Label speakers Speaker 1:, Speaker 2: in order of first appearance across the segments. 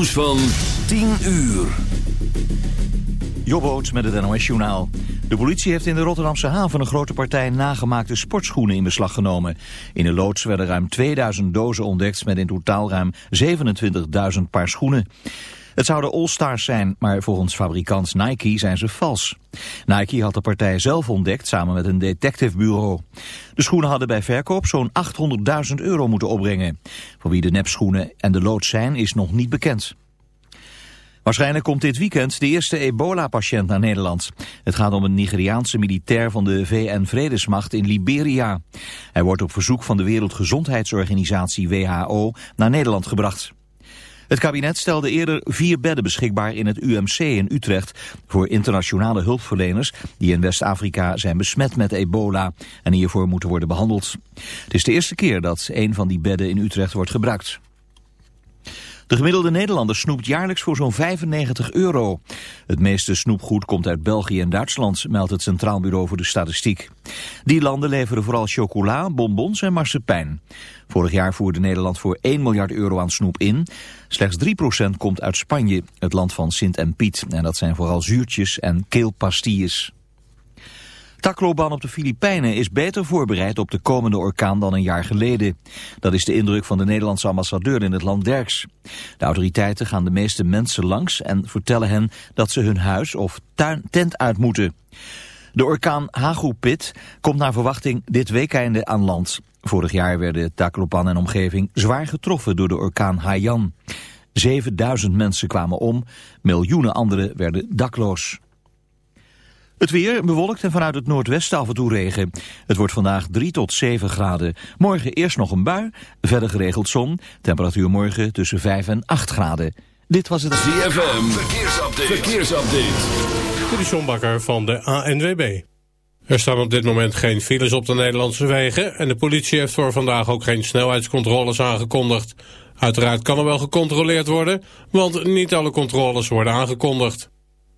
Speaker 1: Nieuws van 10 uur.
Speaker 2: Jobboots met het NOS Journaal. De politie heeft in de Rotterdamse haven een grote partij nagemaakte sportschoenen in beslag genomen. In de loods werden ruim 2000 dozen ontdekt met in totaal ruim 27.000 paar schoenen. Het zouden all-stars zijn, maar volgens fabrikant Nike zijn ze vals. Nike had de partij zelf ontdekt samen met een detectivebureau. De schoenen hadden bij verkoop zo'n 800.000 euro moeten opbrengen. Voor wie de nepschoenen en de loods zijn is nog niet bekend. Waarschijnlijk komt dit weekend de eerste ebola-patiënt naar Nederland. Het gaat om een Nigeriaanse militair van de VN-vredesmacht in Liberia. Hij wordt op verzoek van de Wereldgezondheidsorganisatie WHO naar Nederland gebracht. Het kabinet stelde eerder vier bedden beschikbaar in het UMC in Utrecht voor internationale hulpverleners die in West-Afrika zijn besmet met ebola en hiervoor moeten worden behandeld. Het is de eerste keer dat een van die bedden in Utrecht wordt gebruikt. De gemiddelde Nederlander snoept jaarlijks voor zo'n 95 euro. Het meeste snoepgoed komt uit België en Duitsland, meldt het Centraal Bureau voor de Statistiek. Die landen leveren vooral chocola, bonbons en marsepein. Vorig jaar voerde Nederland voor 1 miljard euro aan snoep in. Slechts 3% komt uit Spanje, het land van Sint en Piet. En dat zijn vooral zuurtjes en keelpastilles. Tacloban op de Filipijnen is beter voorbereid op de komende orkaan dan een jaar geleden. Dat is de indruk van de Nederlandse ambassadeur in het land Derks. De autoriteiten gaan de meeste mensen langs en vertellen hen dat ze hun huis of tuin, tent uit moeten. De orkaan Hagupit komt naar verwachting dit weekende aan land. Vorig jaar werden Tacloban en omgeving zwaar getroffen door de orkaan Haiyan. 7000 mensen kwamen om, miljoenen anderen werden dakloos. Het weer bewolkt en vanuit het noordwesten af en toe regen. Het wordt vandaag 3 tot 7 graden. Morgen eerst nog een bui, verder geregeld zon. Temperatuur morgen tussen 5 en 8 graden. Dit was het
Speaker 1: ZFM. Verkeersupdate. Verkeersupdate.
Speaker 3: De Sjombakker van de ANWB. Er staan op dit moment geen files op de Nederlandse wegen... en de politie heeft voor vandaag ook geen snelheidscontroles aangekondigd. Uiteraard kan er wel gecontroleerd worden... want niet alle controles worden aangekondigd.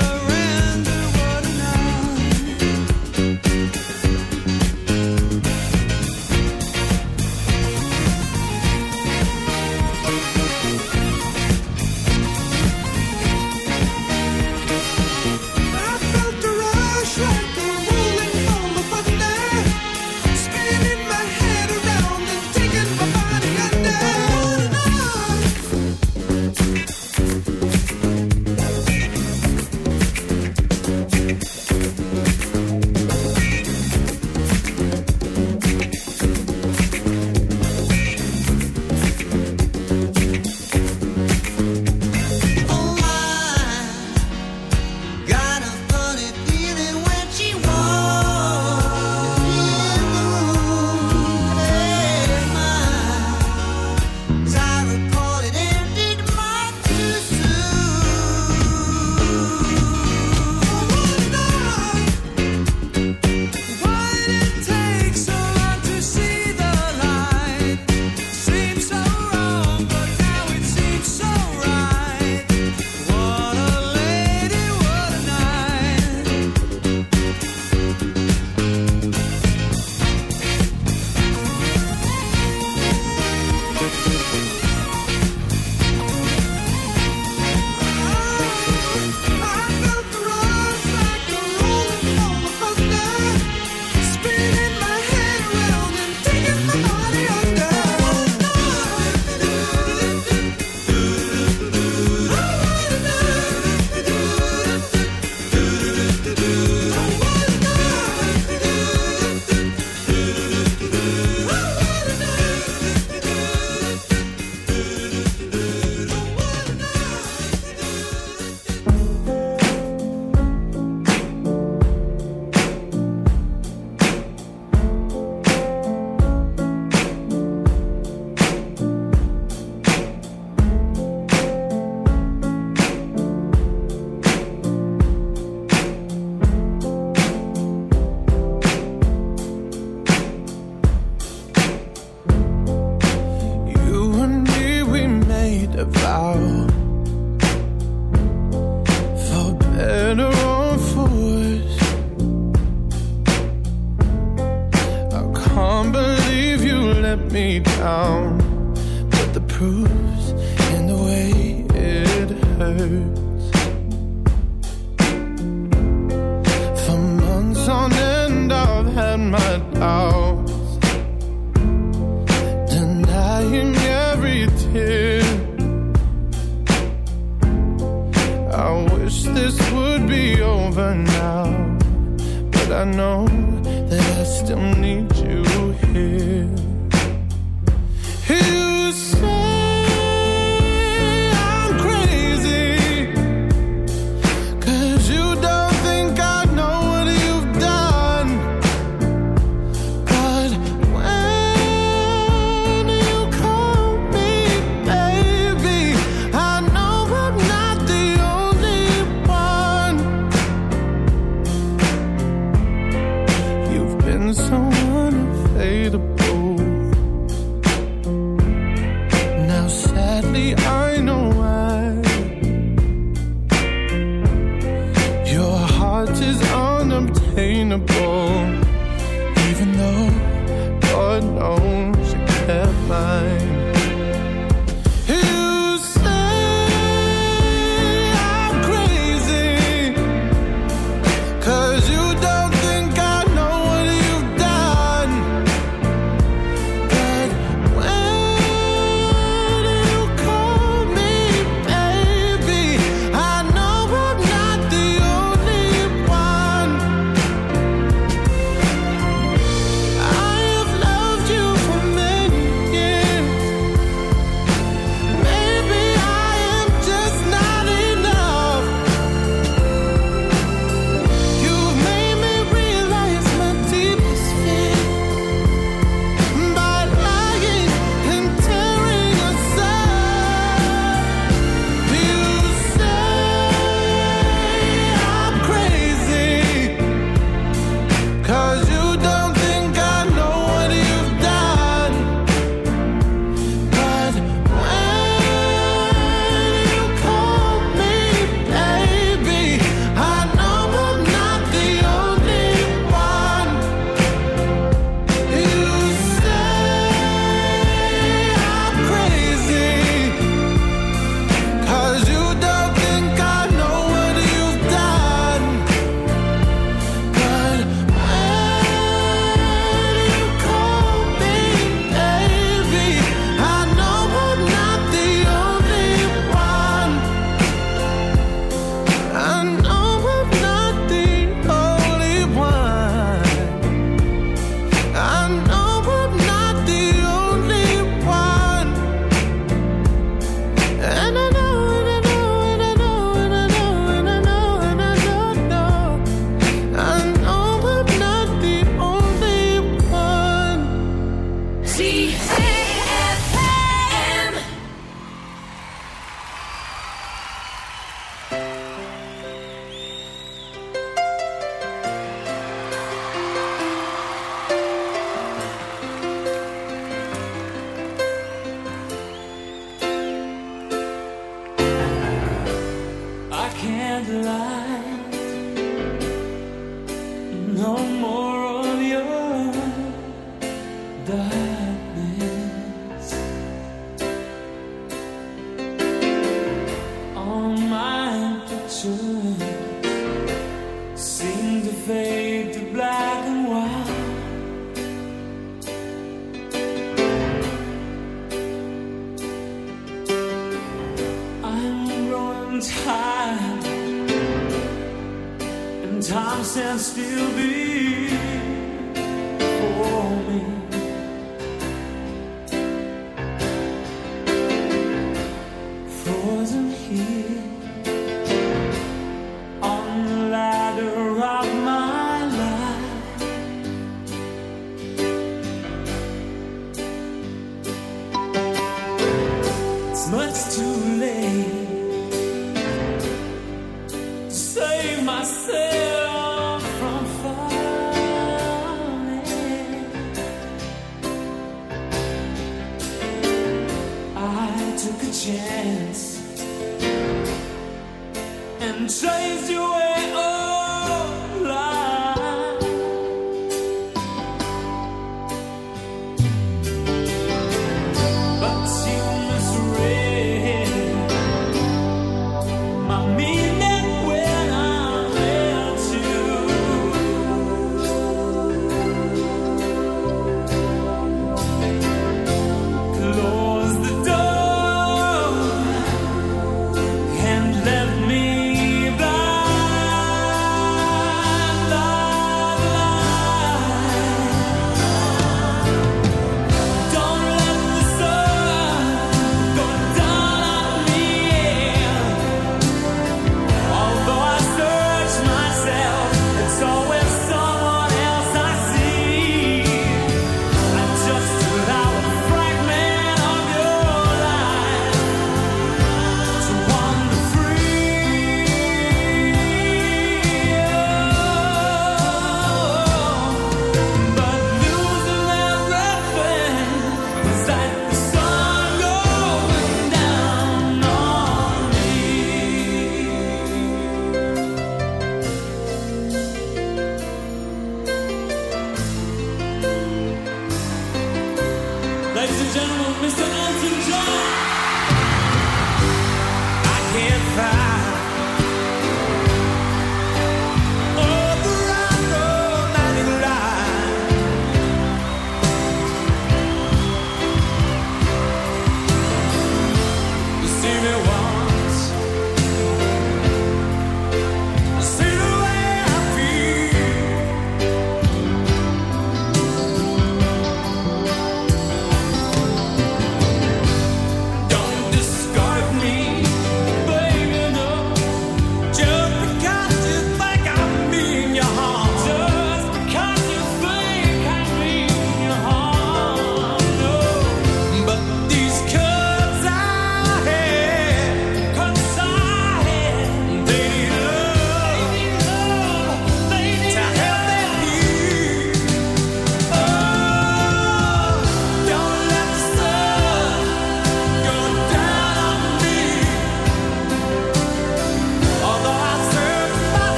Speaker 4: around heart is unobtainable, even though God knows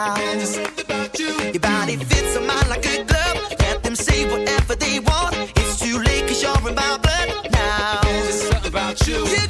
Speaker 5: There's something about you. Your body fits on mine like a glove. Let them say whatever they want. It's too late cause you're in my blood now. There's something about you. You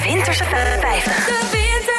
Speaker 6: Winterse 50.
Speaker 7: De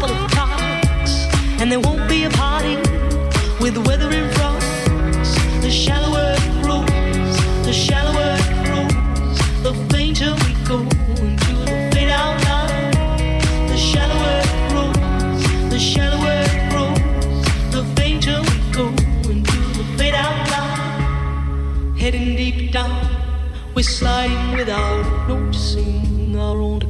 Speaker 8: couple of talks, and there won't be a party with the weather in front. The shallower it grows, the shallower it grows, the fainter we go into the fade out line. The shallower it grows, the shallower it grows, the fainter we go into the fade out line. Heading deep down, we're sliding without noticing our own.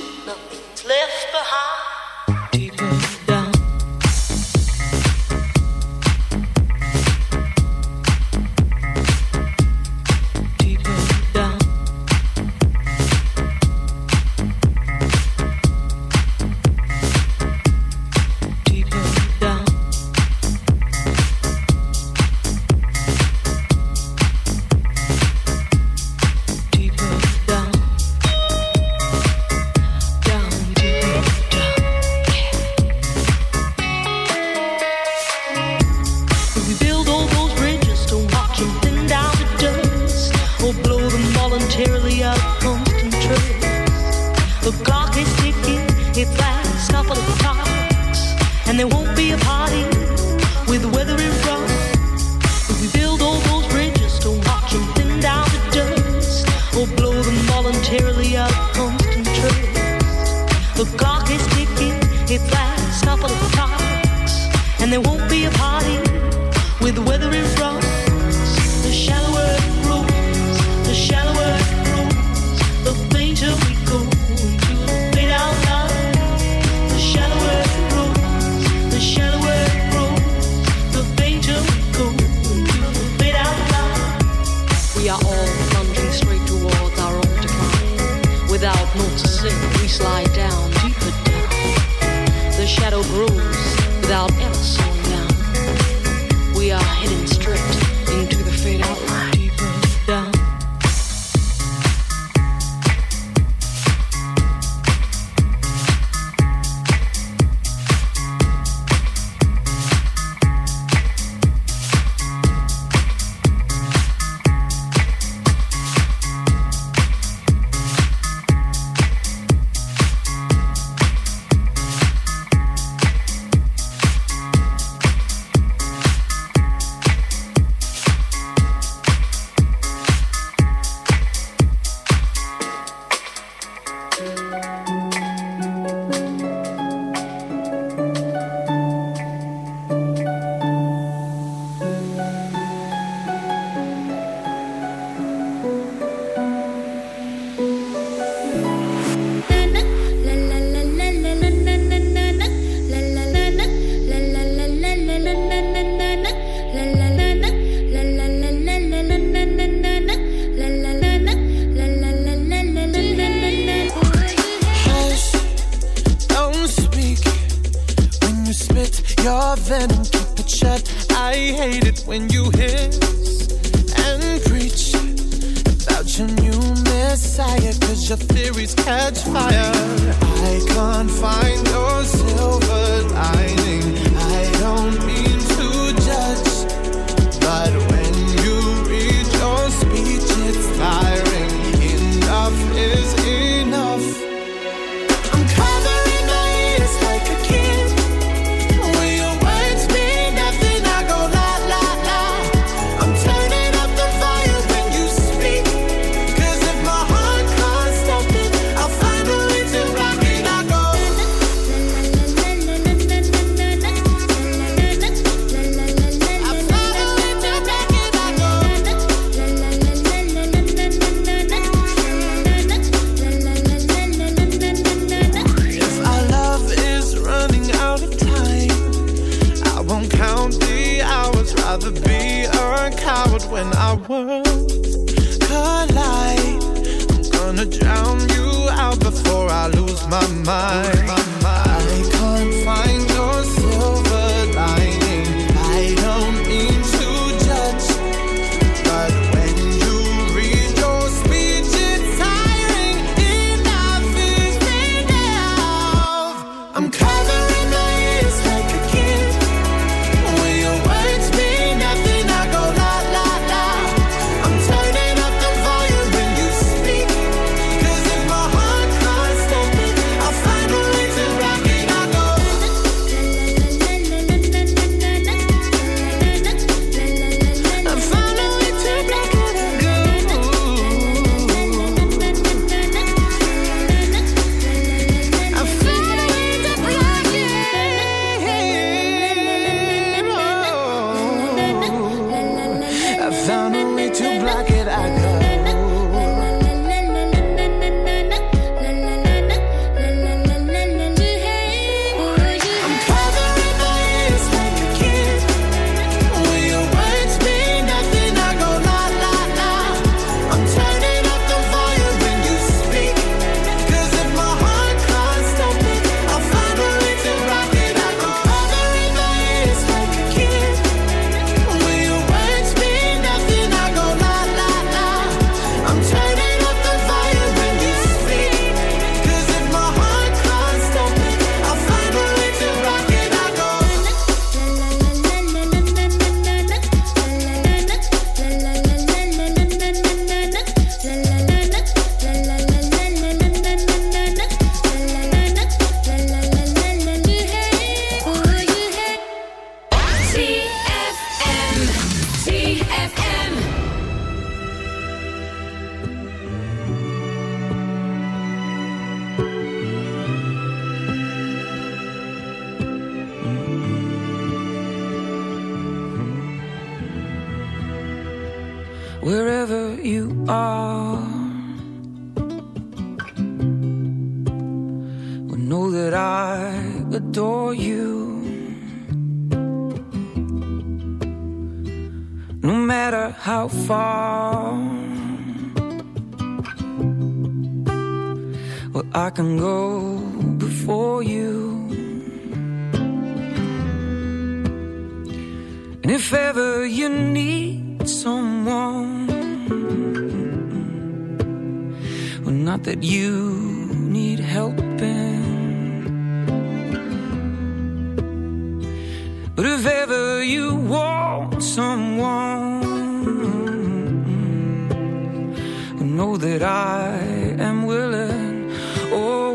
Speaker 9: that I am willing. Oh,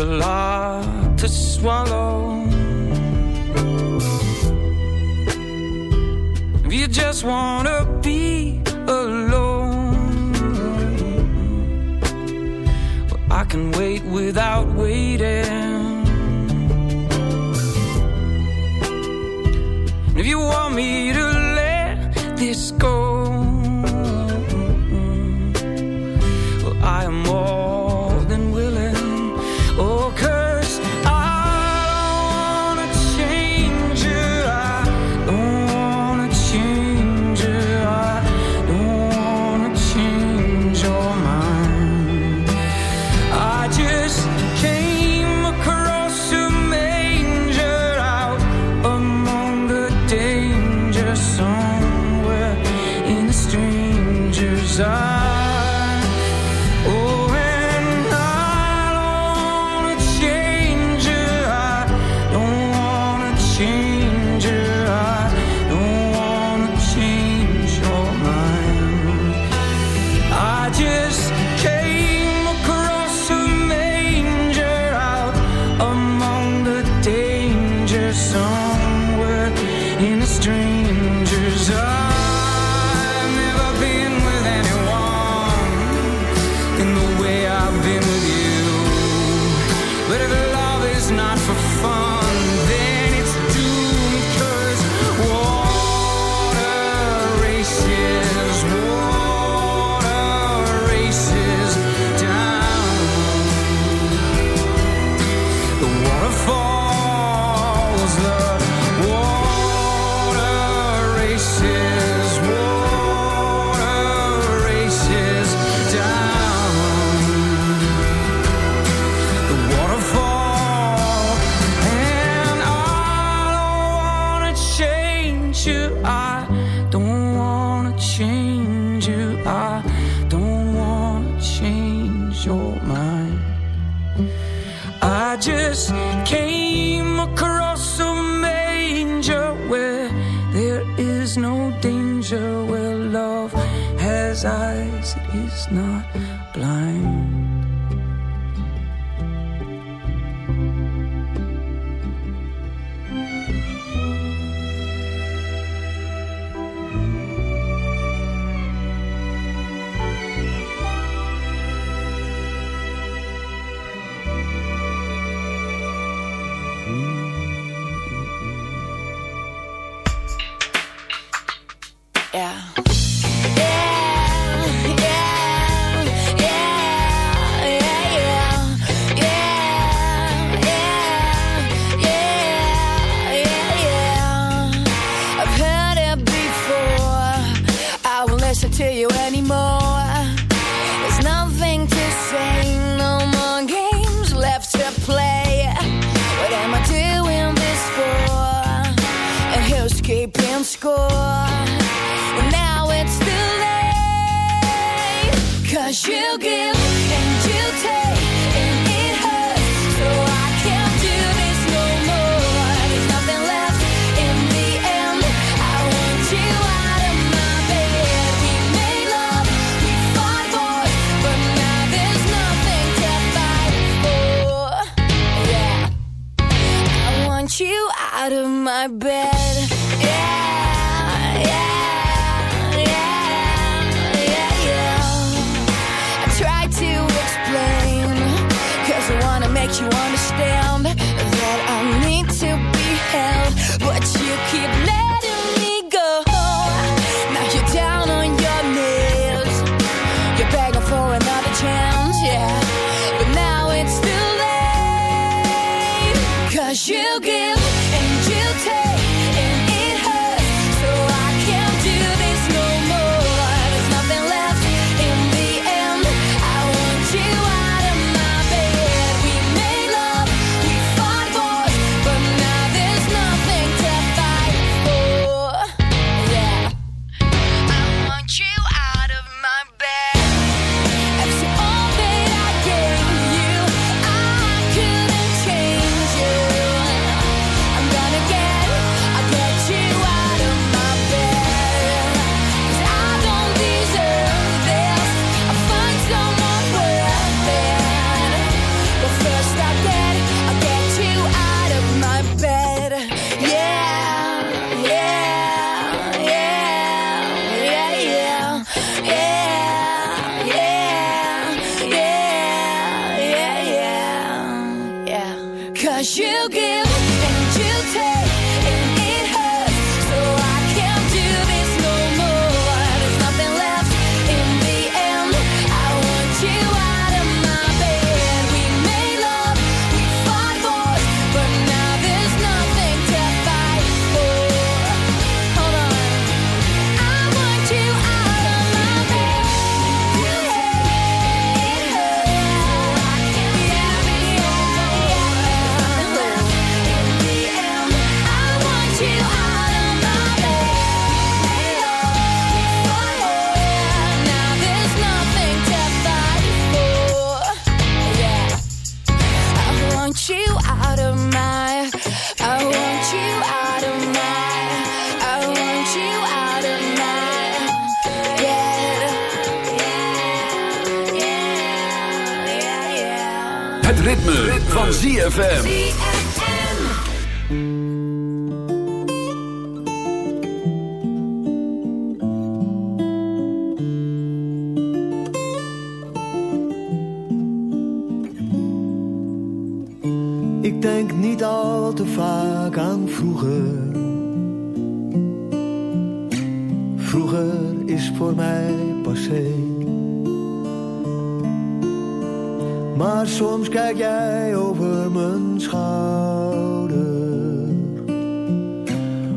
Speaker 9: a lot to swallow. If you just wanna be alone. I can wait without waiting. If you want me to let this go
Speaker 7: score
Speaker 10: Vroeger is voor mij passé. Maar soms kijk jij over mijn schouder.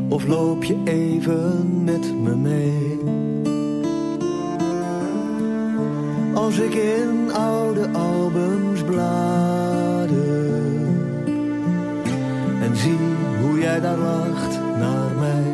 Speaker 10: Of loop je even met me mee. Als ik in oude albums blader. En zie hoe jij daar lacht naar mij.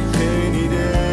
Speaker 10: Geen idee.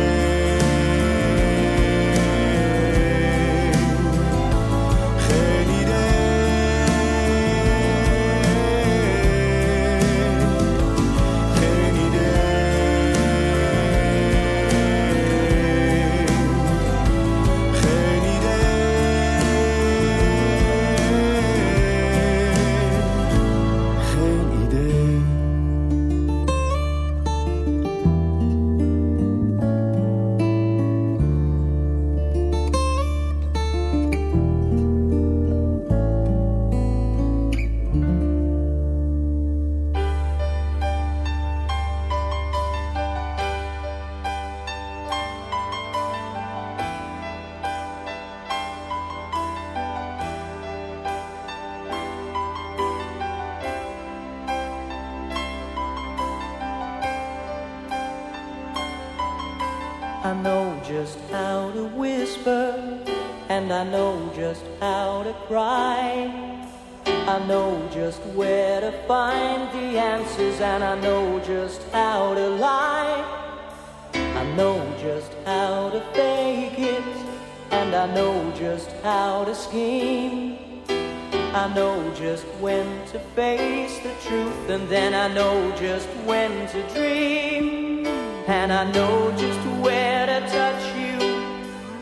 Speaker 11: I know just when to face the truth, and then I know just when to dream. And I know just where to touch you,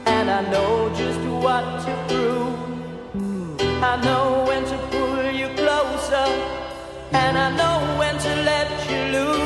Speaker 11: and I know just what to prove. I know when to pull you closer, and I know when to let you loose.